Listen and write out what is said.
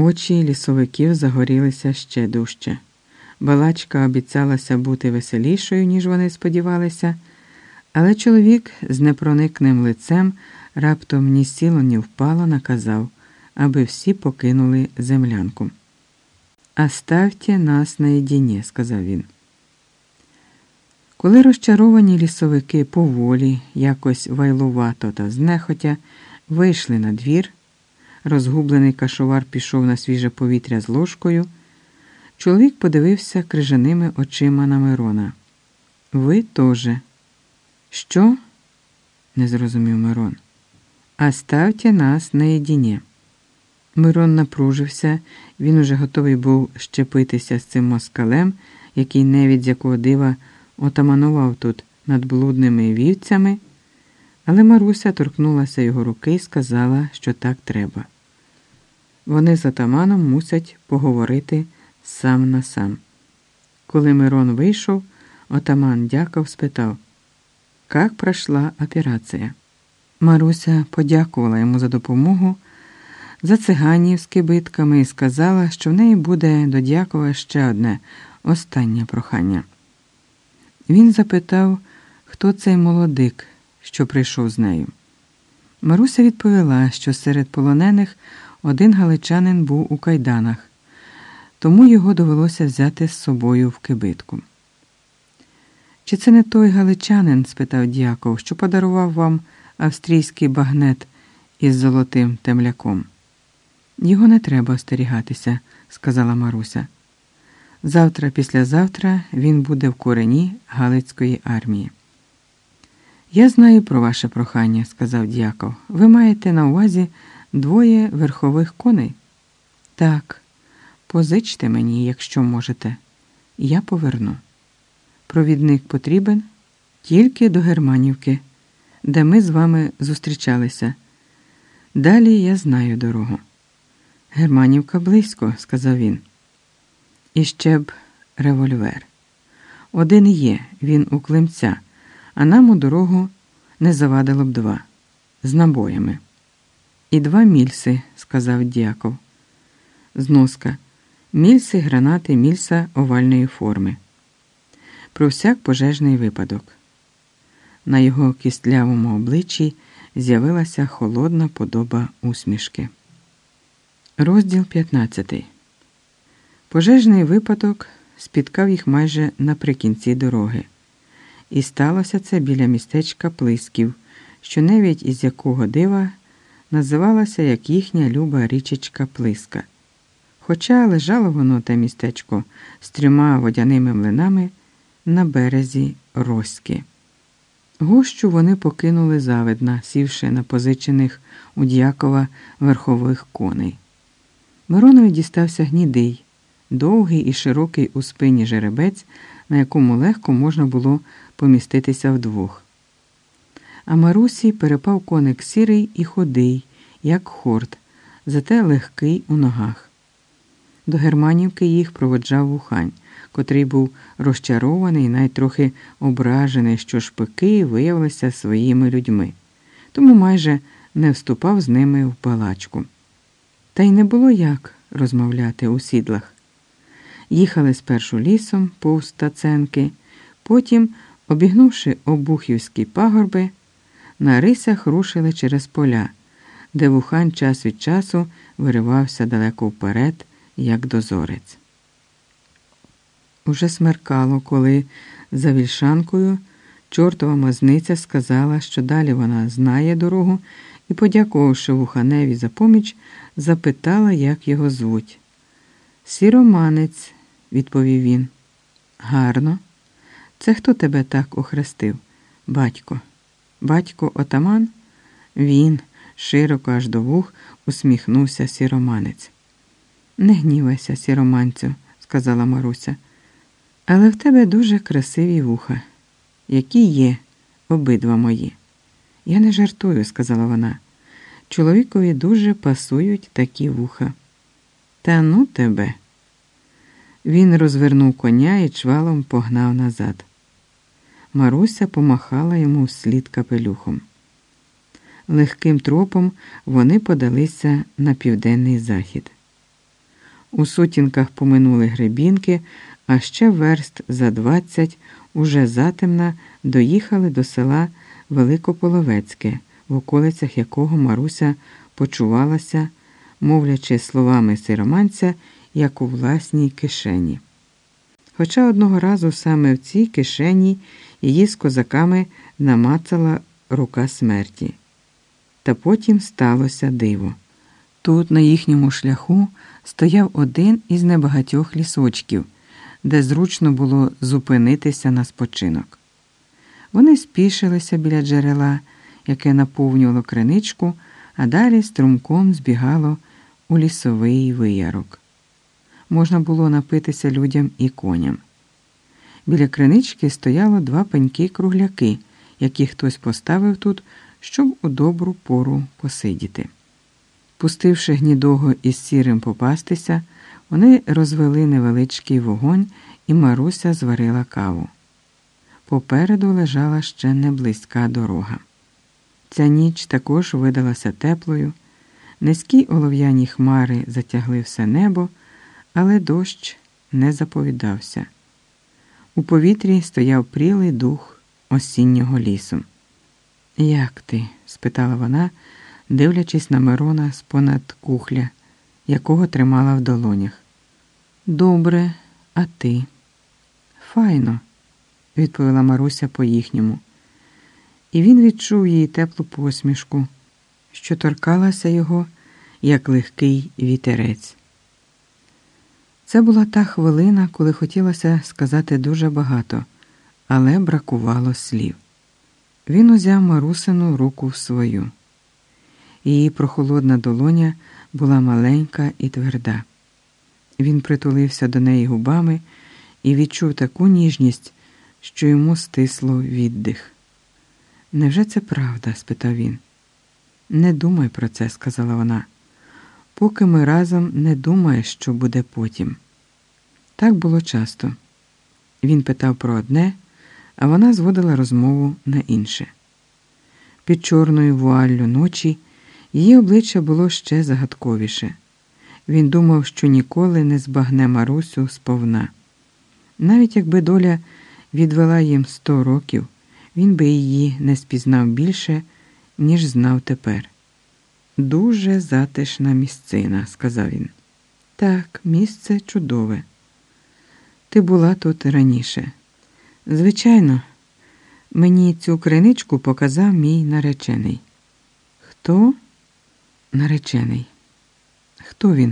Очі лісовиків загорілися ще дужче. Балачка обіцялася бути веселішою, ніж вони сподівалися, але чоловік з непроникним лицем раптом ні сіло, ні впало, наказав, аби всі покинули землянку. «Оставьте нас наєдині», – сказав він. Коли розчаровані лісовики поволі, якось вайлувато та знехотя, вийшли на двір, розгублений кашовар пішов на свіже повітря з ложкою. Чоловік подивився крижаними очима на Мирона. Ви теж. Що? не зрозумів Мирон. «Оставьте нас наєдині». Мирон напружився, він уже готовий був щепитися з цим москалем, який невід з якого дива отаманував тут над блудними вівцями, але Маруся торкнулася його руки і сказала, що так треба. Вони з атаманом мусять поговорити сам на сам. Коли Мирон вийшов, отаман дяков спитав, як пройшла операція. Маруся подякувала йому за допомогу, за циганів з кибитками і сказала, що в неї буде до Дякова ще одне останнє прохання. Він запитав, хто цей молодик, що прийшов з нею. Маруся відповіла, що серед полонених один галичанин був у кайданах, тому його довелося взяти з собою в кибитку. Чи це не той галичанин? спитав дяков, що подарував вам австрійський багнет із золотим темляком. Його не треба остерігатися, сказала Маруся. Завтра, післязавтра він буде в корені Галицької армії. Я знаю про ваше прохання, сказав дяков. Ви маєте на увазі двоє верхових коней? Так, позичте мені, якщо можете, я поверну. Провідник потрібен тільки до Германівки, де ми з вами зустрічалися. Далі я знаю дорогу. Германівка близько, сказав він. І ще б револьвер. Один є, він у климця, а нам у дорогу не завадило б два з набоями. І два мільси, сказав дяков. Зноска. Мільси, гранати, мільса овальної форми. Про всяк пожежний випадок. На його кістлявому обличчі з'явилася холодна подоба усмішки. Розділ 15. Пожежний випадок спіткав їх майже наприкінці дороги. І сталося це біля містечка Плисків, що навіть із якого дива називалася як їхня люба річечка Плиска. Хоча лежало воно те містечко з трьома водяними млинами на березі Роськи. Гущу вони покинули завидна, сівши на позичених у дякова верхових коней. Миронові дістався гнідий, довгий і широкий у спині жеребець, на якому легко можна було поміститися вдвох. А Марусі перепав коник сірий і ходий, як хорт, зате легкий у ногах. До Германівки їх проводжав вухань, котрий був розчарований і навіть трохи ображений, що шпики виявилися своїми людьми, тому майже не вступав з ними в палачку. Та й не було як розмовляти у сідлах. Їхали спершу лісом повз Таценки, потім, обігнувши обухівські пагорби, на рисах рушили через поля, де вухань час від часу виривався далеко вперед, як дозорець. Уже смеркало, коли за вільшанкою чортова мазниця сказала, що далі вона знає дорогу і, подякувавши вуханеві за поміч, запитала, як його звуть. Сіроманець, відповів він. Гарно. Це хто тебе так охрестив? Батько. Батько отаман? Він, широко аж до вух, усміхнувся сіроманець. Не гнівайся, сіроманцю, сказала Маруся. Але в тебе дуже красиві вуха, які є обидва мої. Я не жартую, сказала вона. Чоловікові дуже пасують такі вуха. Та ну тебе. Він розвернув коня і чвалом погнав назад. Маруся помахала йому вслід капелюхом. Легким тропом вони подалися на південний захід. У сутінках поминули гребінки, а ще верст за двадцять уже затемна доїхали до села Великополовецьке, в околицях якого Маруся почувалася, мовлячи словами сироманця, як у власній кишені. Хоча одного разу саме в цій кишені її з козаками намацала рука смерті. Та потім сталося диво. Тут, на їхньому шляху, стояв один із небагатьох лісочків, де зручно було зупинитися на спочинок. Вони спішилися біля джерела, яке наповнювало криничку, а далі струмком збігало у лісовий виярок. Можна було напитися людям і коням. Біля кринички стояло два пеньки кругляки, які хтось поставив тут, щоб у добру пору посидіти. Пустивши гнідого із сірим попастися, вони розвели невеличкий вогонь, і Маруся зварила каву. Попереду лежала ще не близька дорога. Ця ніч також видалася теплою, низькі олов'яні хмари затягли все небо, але дощ не заповідався. У повітрі стояв прілий дух осіннього лісу. Як ти? спитала вона, дивлячись на Мирона з понад кухля, якого тримала в долонях. Добре, а ти? Файно, відповіла Маруся по їхньому. І він відчув її теплу посмішку, що торкалася його, як легкий вітерець. Це була та хвилина, коли хотілося сказати дуже багато, але бракувало слів. Він узяв Марусину руку в свою. Її прохолодна долоня була маленька і тверда. Він притулився до неї губами і відчув таку ніжність, що йому стисло віддих. Невже це правда? спитав він. Не думай про це, сказала вона. Поки ми разом не думаєш, що буде потім. Так було часто. Він питав про одне, а вона зводила розмову на інше. Під чорною вуаллю ночі її обличчя було ще загадковіше. Він думав, що ніколи не збагне Марусю сповна. Навіть якби доля відвела їм сто років, він би її не спізнав більше, ніж знав тепер. Дуже затишна місцина, сказав він. Так, місце чудове. Ти була тут раніше. Звичайно, мені цю криничку показав мій наречений. Хто? Наречений. Хто він?